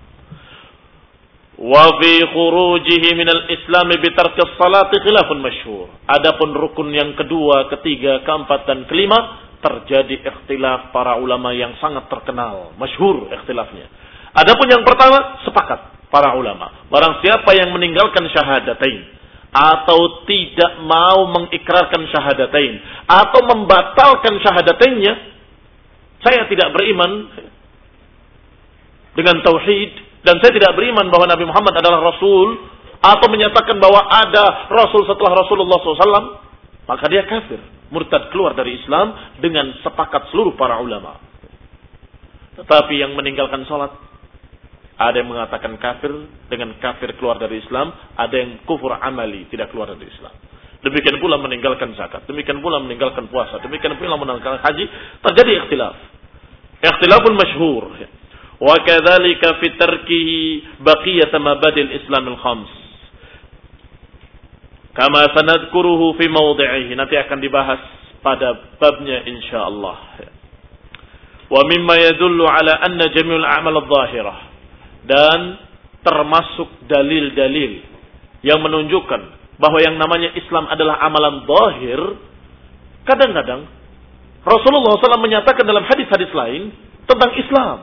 Wa fi khurujihi minal Islam bi tarkis salati khilafun masyhur. Adapun rukun yang kedua, ketiga, keempat dan kelima terjadi ikhtilaf para ulama yang sangat terkenal, masyhur ikhtilafnya. Adapun yang pertama sepakat para ulama, barang siapa yang meninggalkan syahadatain atau tidak mau mengikrarkan syahadatain atau membatalkan syahadatainnya saya tidak beriman dengan tauhid dan saya tidak beriman bahwa Nabi Muhammad adalah Rasul atau menyatakan bahwa ada Rasul setelah Rasulullah SAW, maka dia kafir, murtad keluar dari Islam dengan sepakat seluruh para ulama. Tetapi yang meninggalkan sholat, ada yang mengatakan kafir dengan kafir keluar dari Islam, ada yang kufur amali tidak keluar dari Islam. Demikian pula meninggalkan zakat, demikian pula meninggalkan puasa, demikian pula meninggalkan haji, terjadi ikhtilaf. Ikhtilafun masyhur. Wa kadzalika fi tarkihi baqiyat mabadil Islam al-khams. Kama sanadkuruhu fi mawdi'ihi. Nanti akan dibahas pada babnya insyaallah. Wa mimma yadullu ala anna jami'ul a'mal adh-dhahirah. Dan termasuk dalil-dalil yang menunjukkan bahwa yang namanya Islam adalah amalan zahir, kadang-kadang Rasulullah SAW menyatakan dalam hadis-hadis lain tentang Islam,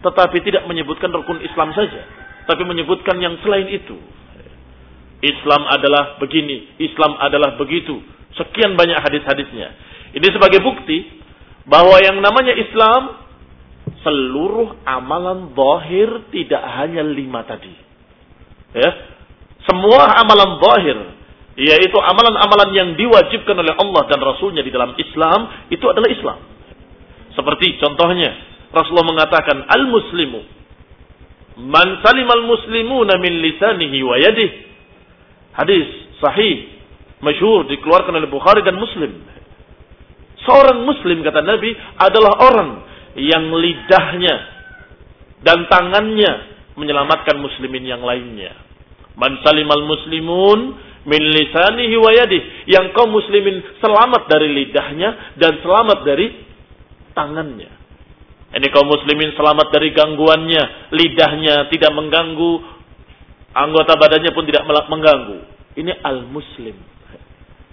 tetapi tidak menyebutkan rukun Islam saja, tapi menyebutkan yang selain itu. Islam adalah begini, Islam adalah begitu. Sekian banyak hadis-hadisnya. Ini sebagai bukti bahwa yang namanya Islam seluruh amalan zahir tidak hanya lima tadi. Ya, semua amalan zahir, yaitu amalan-amalan yang diwajibkan oleh Allah dan Rasulnya di dalam Islam, itu adalah Islam. Seperti contohnya, Rasulullah mengatakan, Al-Muslimu, man salimal muslimuna min lisanihi wa yadih. Hadis sahih, masyhur dikeluarkan oleh Bukhari dan Muslim. Seorang muslim kata Nabi adalah orang yang lidahnya dan tangannya menyelamatkan muslimin yang lainnya. Man salimal muslimun min lisanihi wa yadih. Yang kaum muslimin selamat dari lidahnya dan selamat dari tangannya. Ini kaum muslimin selamat dari gangguannya, lidahnya tidak mengganggu, anggota badannya pun tidak mengganggu. Ini al-muslim.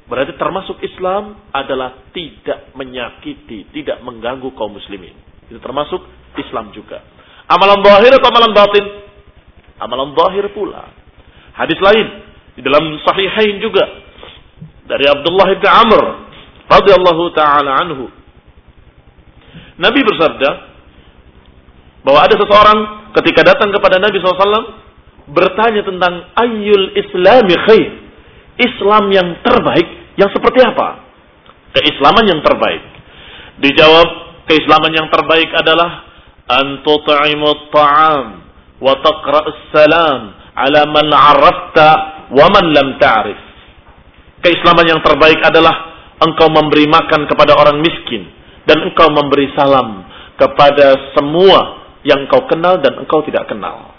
Berarti termasuk Islam adalah tidak menyakiti, tidak mengganggu kaum muslimin. Itu termasuk Islam juga. Amalan zahir atau amalan batin? Amalan zahir pula. Hadis lain di dalam sahihain juga dari Abdullah bin Amr radhiyallahu taala anhu. Nabi bersabda bahwa ada seseorang ketika datang kepada Nabi SAW bertanya tentang ayyul islami khair. Islam yang terbaik yang seperti apa? Keislaman yang terbaik. Dijawab, keislaman yang terbaik adalah an tut'imu ta'am wa taqra'us salam ala man 'arafta wa man lam ta'rif. Keislaman yang terbaik adalah engkau memberi makan kepada orang miskin dan engkau memberi salam kepada semua yang engkau kenal dan engkau tidak kenal.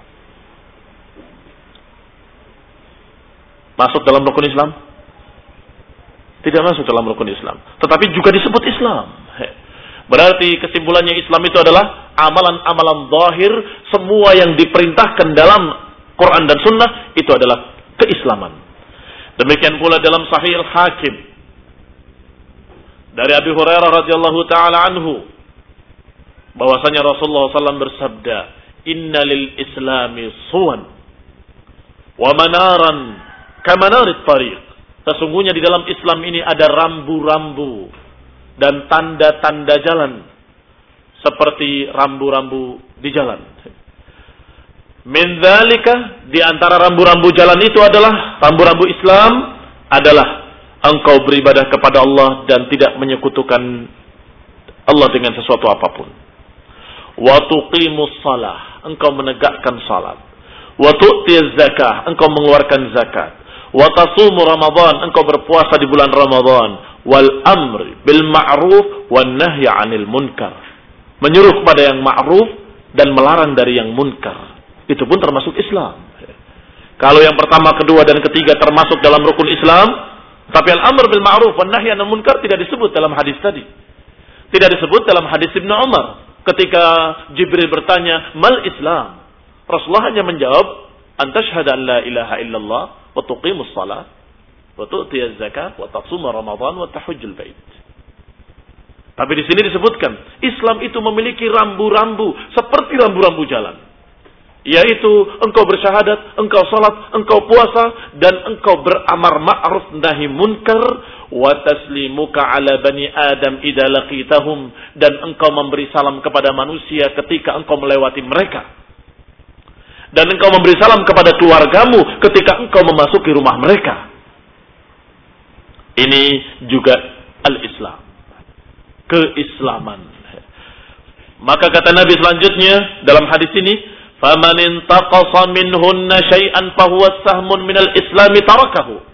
Masuk dalam rukun Islam? Tidak masuk dalam rukun Islam. Tetapi juga disebut Islam. Berarti kesimpulannya Islam itu adalah amalan-amalan zahir semua yang diperintahkan dalam Quran dan Sunnah itu adalah keislaman. Demikian pula dalam Sahih Al-Hakim dari Abi Hurairah radhiyallahu taala anhu bahwasanya Rasulullah SAW bersabda, "Inna lil Islami suwan wa manaran kamanarit tariq." Sesungguhnya di dalam Islam ini ada rambu-rambu dan tanda-tanda jalan seperti rambu-rambu di jalan. Min dzalika di antara rambu-rambu jalan itu adalah rambu-rambu Islam adalah engkau beribadah kepada Allah dan tidak menyekutukan Allah dengan sesuatu apa pun. Wa tuqimus salah, engkau menegakkan salat. Wa tu'tiyaz zakah, engkau mengeluarkan zakat. Wa tasumu Ramadan, engkau berpuasa di bulan Ramadan. Wal amri bil ma'ruf wan nahyi 'anil munkar. Menyuruh kepada yang ma'ruf dan melarang dari yang munkar. Itu pun termasuk Islam. Kalau yang pertama, kedua, dan ketiga termasuk dalam rukun Islam, tapi al-amr bil ma'ruf wa nahy anil munkar tidak disebut dalam hadis tadi. Tidak disebut dalam hadis Ibnu Umar ketika Jibril bertanya, "Mal Islam?" Rasulullah hanya menjawab, "Antashhadu an la ilaha illallah wa tuqimus shalah wa tu'tiyaz zakat wa tasuma Ramadan wa tahujjul bait." Tapi di sini disebutkan, Islam itu memiliki rambu-rambu seperti rambu-rambu jalan yaitu engkau bersyahadat, engkau salat, engkau puasa dan engkau beramar ma'ruf nahi munkar wa taslimuka ala bani adam idza laqitahum dan engkau memberi salam kepada manusia ketika engkau melewati mereka. Dan engkau memberi salam kepada keluargamu ketika engkau memasuki rumah mereka. Ini juga al-Islam. Keislaman. Maka kata Nabi selanjutnya dalam hadis ini faman intaqasa minhunna syai'an fahuwa sahmun minal islami tarakahu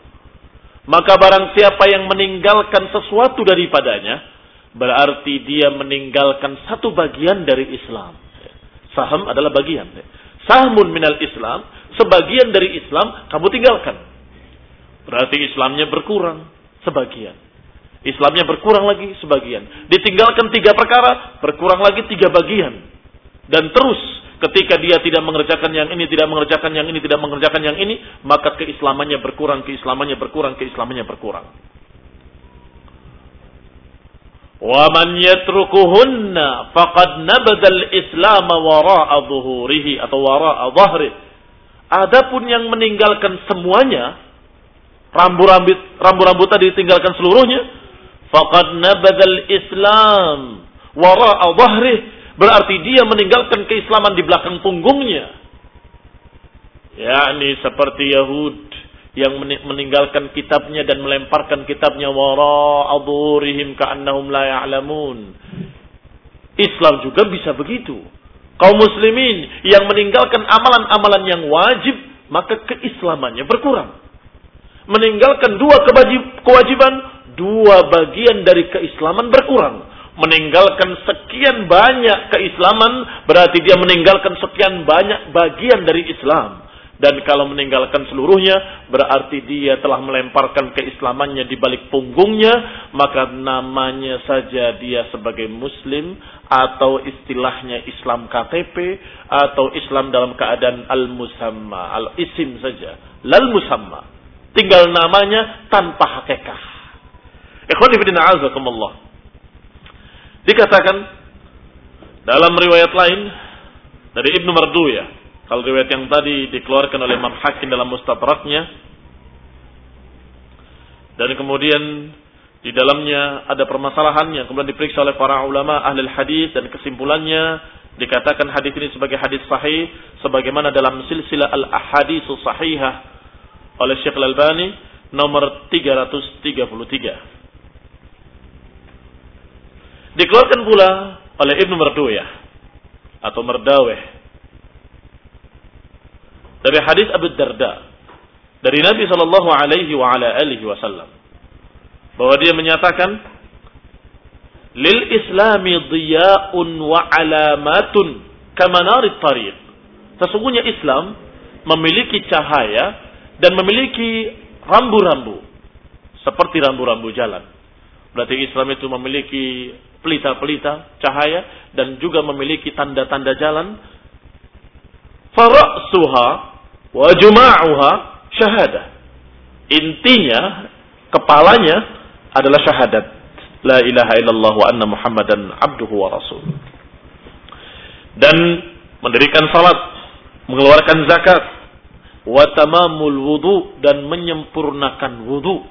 maka barang siapa yang meninggalkan sesuatu daripadanya berarti dia meninggalkan satu bagian dari Islam. Saham adalah bagian. Sahmun minal Islam sebagian dari Islam kamu tinggalkan. Berarti Islamnya berkurang sebagian. Islamnya berkurang lagi sebagian. Ditinggalkan tiga perkara berkurang lagi tiga bagian. Dan terus Ketika dia tidak mengerjakan yang ini, tidak mengerjakan yang ini, tidak mengerjakan yang ini, maka keislamannya berkurang, keislamannya berkurang, keislamannya berkurang. Wa man yatrukuhunna faqad nabadal Islam wara'a dhuhurihi atau wara'a dhahri. Adapun yang meninggalkan semuanya, rambu-rambu rambu-rambu tadi ditinggalkan seluruhnya, faqad nabadal Islam wara'a dhahri Berarti dia meninggalkan keislaman di belakang punggungnya. yakni seperti Yahud yang meninggalkan kitabnya dan melemparkan kitabnya wara adhurihim ka'annahum la ya'lamun. Islam juga bisa begitu. Kaum muslimin yang meninggalkan amalan-amalan yang wajib, maka keislamannya berkurang. Meninggalkan dua kewajiban, dua bagian dari keislaman berkurang meninggalkan sekian banyak keislaman berarti dia meninggalkan sekian banyak bagian dari Islam. Dan kalau meninggalkan seluruhnya berarti dia telah melemparkan keislamannya di balik punggungnya maka namanya saja dia sebagai muslim atau istilahnya Islam KTP atau Islam dalam keadaan al-musamma al-isim saja. Lal musamma tinggal namanya tanpa hakikat ikhwan fillah Dikatakan dalam riwayat lain dari Ibnu Marduya, kalau riwayat yang tadi dikeluarkan oleh Imam Hakim dalam Mustadraknya dan kemudian di dalamnya ada permasalahan yang kemudian diperiksa oleh para ulama ahli hadis dan kesimpulannya dikatakan hadis ini sebagai hadis sahih sebagaimana dalam silsilah al-ahadits sahihah oleh Syekh Al-Albani nomor 333. Dikeluarkan pula oleh Ibnu Merduyah atau Merdaweh dari hadis Abu Darda dari Nabi Shallallahu Alaihi wa ala alihi Wasallam bahwa dia menyatakan lil Islami diyaun wa alamatun kamanarit tariq. Sesungguhnya Islam memiliki cahaya dan memiliki rambu-rambu seperti rambu-rambu jalan berarti Islam itu memiliki pelita-pelita cahaya dan juga memiliki tanda-tanda jalan. Fara'suha wa juma'uha syahadah. Intinya, kepalanya adalah syahadat. La ilaha illallah wa anna muhammadan abduhu wa rasul. Dan mendirikan salat, mengeluarkan zakat, wa tamamul wudu dan menyempurnakan wudu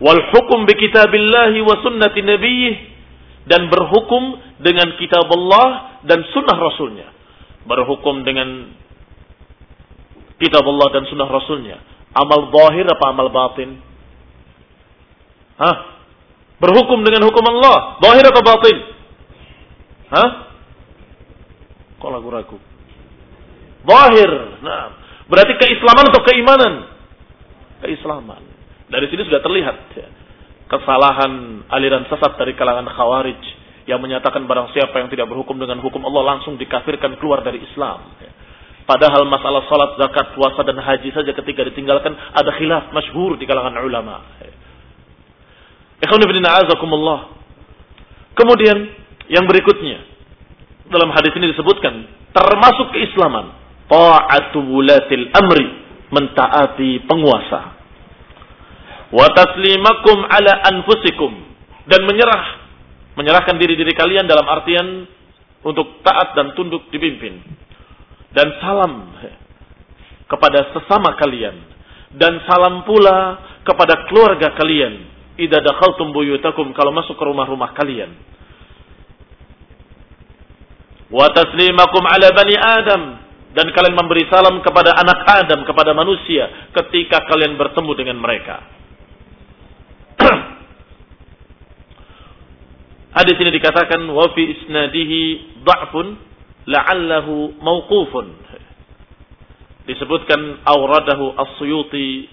wal hukum bi kitabillahi wa sunnati nabiyih dan berhukum dengan kitab Allah dan sunnah rasulnya. Berhukum dengan kitab Allah dan sunnah rasulnya. Amal zahir apa amal batin? Hah? berhukum dengan hukum Allah. Zahir atau batin? Hah? kok ragu-ragu? Zahir nah berarti keislaman atau keimanan? Keislaman dari sini sudah terlihat ya, kesalahan aliran sesat dari kalangan khawarij yang menyatakan barang siapa yang tidak berhukum dengan hukum Allah langsung dikafirkan keluar dari Islam. Ya. Padahal masalah salat, zakat, puasa dan haji saja ketika ditinggalkan ada khilaf masyhur di kalangan ulama. Ya. Kemudian yang berikutnya dalam hadis ini disebutkan termasuk keislaman ta'atu wulatil amri mentaati penguasa wa taslimakum ala anfusikum. Dan menyerah menyerahkan diri-diri kalian dalam artian untuk taat dan tunduk dipimpin. Dan salam kepada sesama kalian. Dan salam pula kepada keluarga kalian. Idza dakhaltum buyutakum kalau masuk ke rumah-rumah kalian. Wa taslimakum ala bani adam. Dan kalian memberi salam kepada anak Adam kepada manusia ketika kalian bertemu dengan mereka Hadis ini dikatakan wa fi isnadihi dha'fun la'allahu mauqufun. Disebutkan auradahu as-Suyuti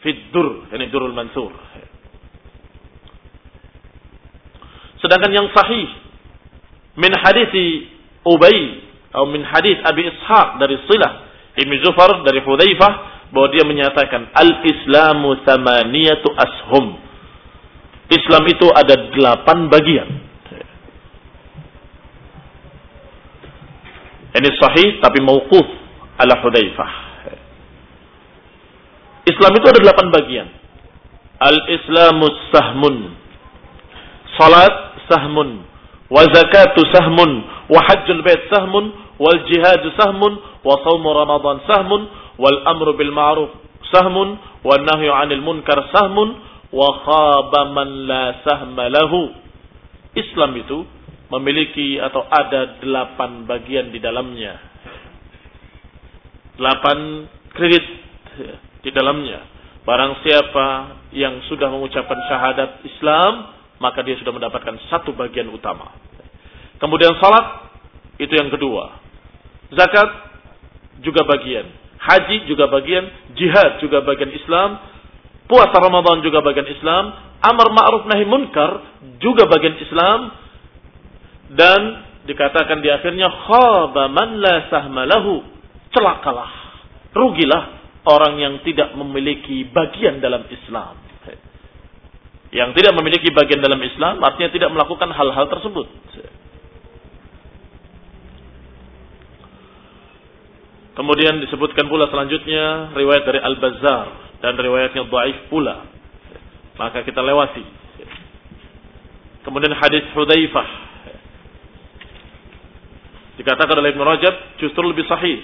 fi dur, yani Durul Mansur. Sedangkan yang sahih min hadis Ubay atau min hadis Abi Ishaq dari Silah Ibn Zufar dari Hudzaifah bahwa dia menyatakan al-Islamu thamaniyatu ashum Islam itu ada delapan bagian. Ini sahih tapi mauquf ala Hudzaifah. Islam itu ada delapan bagian. Al-Islamu sahmun. Salat sahmun. Wa zakatu sahmun. Wa hajjul bait sahmun. Wal jihadu sahmun. Wa sawmu ramadan sahmun. Wal amru bil ma'ruf sahmun. Wa nahyu anil munkar sahmun wa khaba man la sahma lahu. Islam itu memiliki atau ada delapan bagian di dalamnya. Delapan kredit di dalamnya. Barang siapa yang sudah mengucapkan syahadat Islam, maka dia sudah mendapatkan satu bagian utama. Kemudian salat, itu yang kedua. Zakat juga bagian. Haji juga bagian. Jihad juga bagian Islam Puasa Ramadan juga bagian Islam. Amar ma'ruf nahi munkar juga bagian Islam. Dan dikatakan di akhirnya khaba man la sahmalahu. Celakalah. Rugilah orang yang tidak memiliki bagian dalam Islam. Yang tidak memiliki bagian dalam Islam artinya tidak melakukan hal-hal tersebut. Kemudian disebutkan pula selanjutnya riwayat dari Al-Bazzar dan riwayatnya dhaif pula. Maka kita lewati. Kemudian hadis Hudzaifah dikatakan oleh Ibn Rajab justru lebih sahih.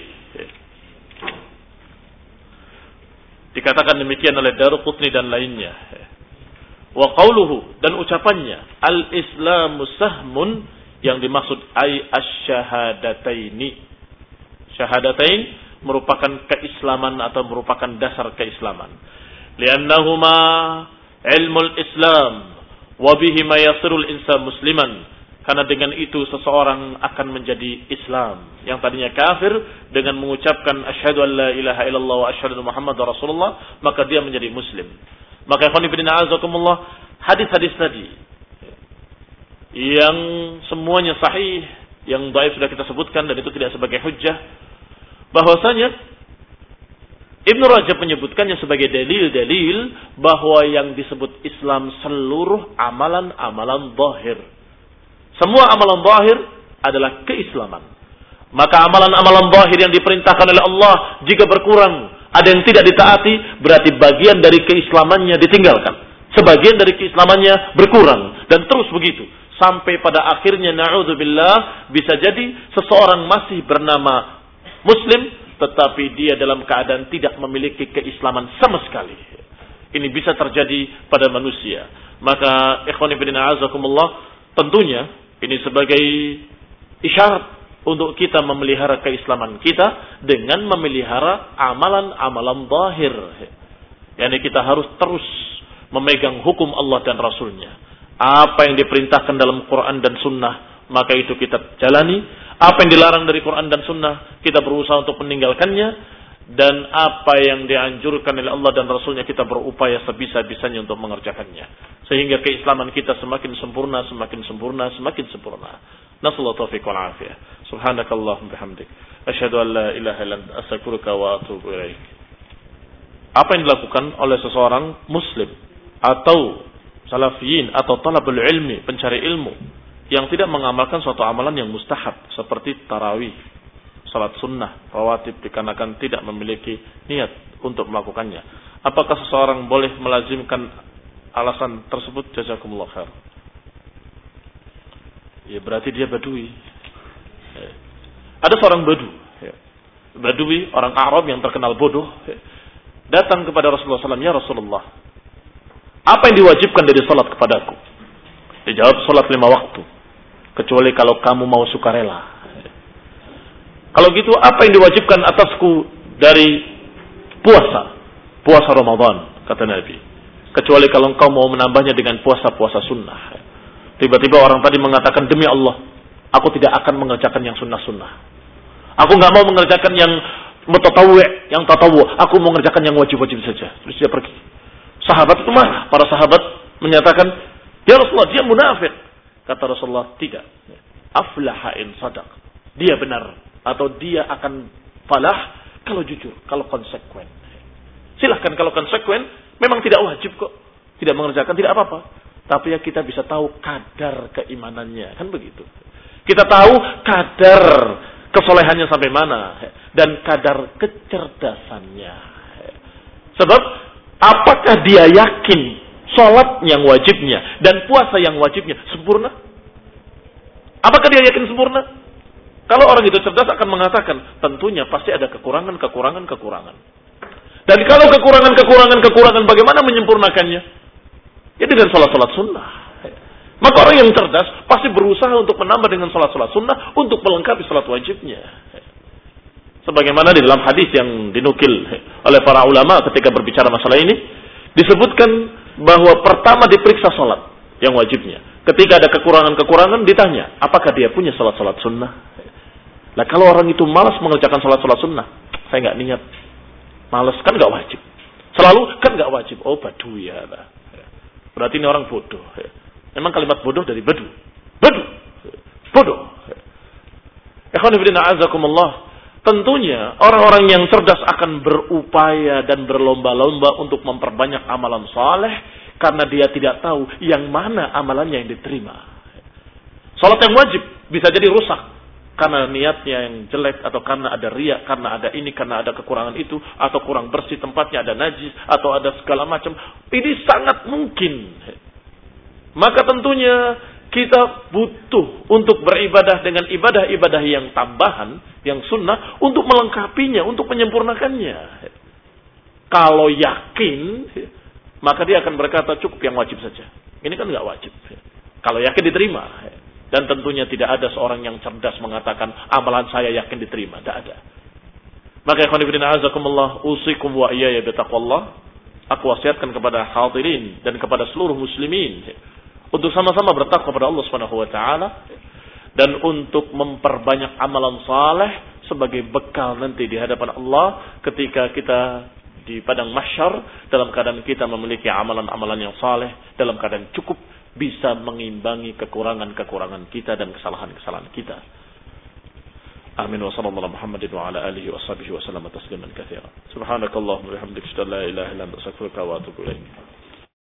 Dikatakan demikian oleh Daruqutni dan lainnya. Wa qawluhu dan ucapannya al-islamu sahmun yang dimaksud ay asyhadataini. Syahadatain merupakan keislaman atau merupakan dasar keislaman. Liannahuma ilmul Islam wa bihi ma yasirul insan musliman. Karena dengan itu seseorang akan menjadi Islam. Yang tadinya kafir dengan mengucapkan asyhadu an la ilaha illallah wa asyhadu Muhammad rasulullah, maka dia menjadi muslim. Maka ikhwan ibn a'azakumullah, hadis-hadis tadi yang semuanya sahih, yang baik sudah kita sebutkan dan itu tidak sebagai hujjah, bahwasanya Ibnu Rajab menyebutkannya sebagai dalil-dalil bahwa yang disebut Islam seluruh amalan-amalan zahir. Semua amalan zahir adalah keislaman. Maka amalan-amalan zahir yang diperintahkan oleh Allah jika berkurang, ada yang tidak ditaati, berarti bagian dari keislamannya ditinggalkan. Sebagian dari keislamannya berkurang dan terus begitu sampai pada akhirnya naudzubillah bisa jadi seseorang masih bernama Muslim tetapi dia dalam keadaan tidak memiliki keislaman sama sekali. ini bisa terjadi pada manusia. Maka ikhwan ibn a'azakumullah tentunya ini sebagai isyarat untuk kita memelihara keislaman kita dengan memelihara amalan-amalan zahir. Yani kita harus terus memegang hukum Allah dan Rasulnya. Apa yang diperintahkan dalam Quran dan Sunnah, maka itu kita jalani. Apa yang dilarang dari Quran dan Sunnah, kita berusaha untuk meninggalkannya dan apa yang dianjurkan oleh Allah dan Rasulnya kita berupaya sebisa-bisanya untuk mengerjakannya. Sehingga keislaman kita semakin sempurna, semakin sempurna, semakin sempurna. Nasallahu taufiq wal afiyah. Subhanakallahumma bihamdik. Asyhadu an la ilaha illa anta wa atubu. Apa yang dilakukan oleh seseorang muslim atau salafiyin atau talabul ilmi, pencari ilmu yang tidak mengamalkan suatu amalan yang mustahab seperti tarawih salat sunnah, rawatib dikarenakan tidak memiliki niat untuk melakukannya. Apakah seseorang boleh melazimkan alasan tersebut? Jazakumullah khair. Ya berarti dia badui. Ya. Ada seorang badu. Ya. Badui, orang Arab yang terkenal bodoh. Ya. Datang kepada Rasulullah SAW. Ya Rasulullah. Apa yang diwajibkan dari salat kepadaku? Dijawab salat lima waktu. Kecuali kalau kamu mau sukarela. Kalau gitu apa yang diwajibkan atasku dari puasa? Puasa Ramadan, kata Nabi. Kecuali kalau engkau mau menambahnya dengan puasa-puasa sunnah. Tiba-tiba orang tadi mengatakan, demi Allah, aku tidak akan mengerjakan yang sunnah-sunnah. Aku nggak mau mengerjakan yang mutatawi, yang tatawu. Aku mau mengerjakan yang wajib-wajib saja. Terus dia pergi. Sahabat itu marah. Para sahabat menyatakan, Ya Rasulullah, dia munafik. Kata Rasulullah, tidak. Aflaha in sadaq. Dia benar atau dia akan falah kalau jujur, kalau konsekuen. Silahkan kalau konsekuen, memang tidak wajib kok. Tidak mengerjakan, tidak apa-apa. Tapi ya kita bisa tahu kadar keimanannya. Kan begitu. Kita tahu kadar kesolehannya sampai mana. Dan kadar kecerdasannya. Sebab apakah dia yakin sholat yang wajibnya dan puasa yang wajibnya sempurna? Apakah dia yakin sempurna? Kalau orang itu cerdas akan mengatakan, tentunya pasti ada kekurangan, kekurangan, kekurangan. Dan kalau kekurangan, kekurangan, kekurangan, bagaimana menyempurnakannya? Ya dengan sholat-sholat sunnah. Maka orang yang cerdas pasti berusaha untuk menambah dengan sholat-sholat sunnah untuk melengkapi sholat wajibnya. Sebagaimana di dalam hadis yang dinukil oleh para ulama ketika berbicara masalah ini, disebutkan bahwa pertama diperiksa sholat yang wajibnya. Ketika ada kekurangan-kekurangan ditanya, apakah dia punya sholat-sholat sunnah? Nah kalau orang itu malas mengerjakan sholat-sholat sunnah, saya nggak niat. Malas kan nggak wajib. Selalu kan nggak wajib. Oh badu ya. Berarti ini orang bodoh. Memang kalimat bodoh dari badu. Badu. Bodoh. azakumullah. Tentunya orang-orang yang cerdas akan berupaya dan berlomba-lomba untuk memperbanyak amalan saleh karena dia tidak tahu yang mana amalannya yang diterima. Salat yang wajib bisa jadi rusak karena niatnya yang jelek atau karena ada riak, karena ada ini, karena ada kekurangan itu, atau kurang bersih tempatnya ada najis atau ada segala macam. Ini sangat mungkin. Maka tentunya kita butuh untuk beribadah dengan ibadah-ibadah yang tambahan, yang sunnah, untuk melengkapinya, untuk menyempurnakannya. Kalau yakin, maka dia akan berkata cukup yang wajib saja. Ini kan nggak wajib. Kalau yakin diterima. Dan tentunya tidak ada seorang yang cerdas mengatakan amalan saya yakin diterima. Tidak ada. Maka ikhwan ibn azakumullah usikum wa iyaya bitaqwallah. Aku wasiatkan kepada hadirin dan kepada seluruh muslimin untuk sama-sama bertakwa kepada Allah Subhanahu wa taala dan untuk memperbanyak amalan saleh sebagai bekal nanti di hadapan Allah ketika kita di padang mahsyar dalam keadaan kita memiliki amalan-amalan yang saleh dalam keadaan cukup bisa mengimbangi kekurangan-kekurangan kita dan kesalahan-kesalahan kita. Amin wa sallallahu Muhammadin wa ala alihi wa sahbihi wa sallam tasliman katsira. Subhanakallahumma wa bihamdika la ilaha illa anta astaghfiruka wa atubu ilaik.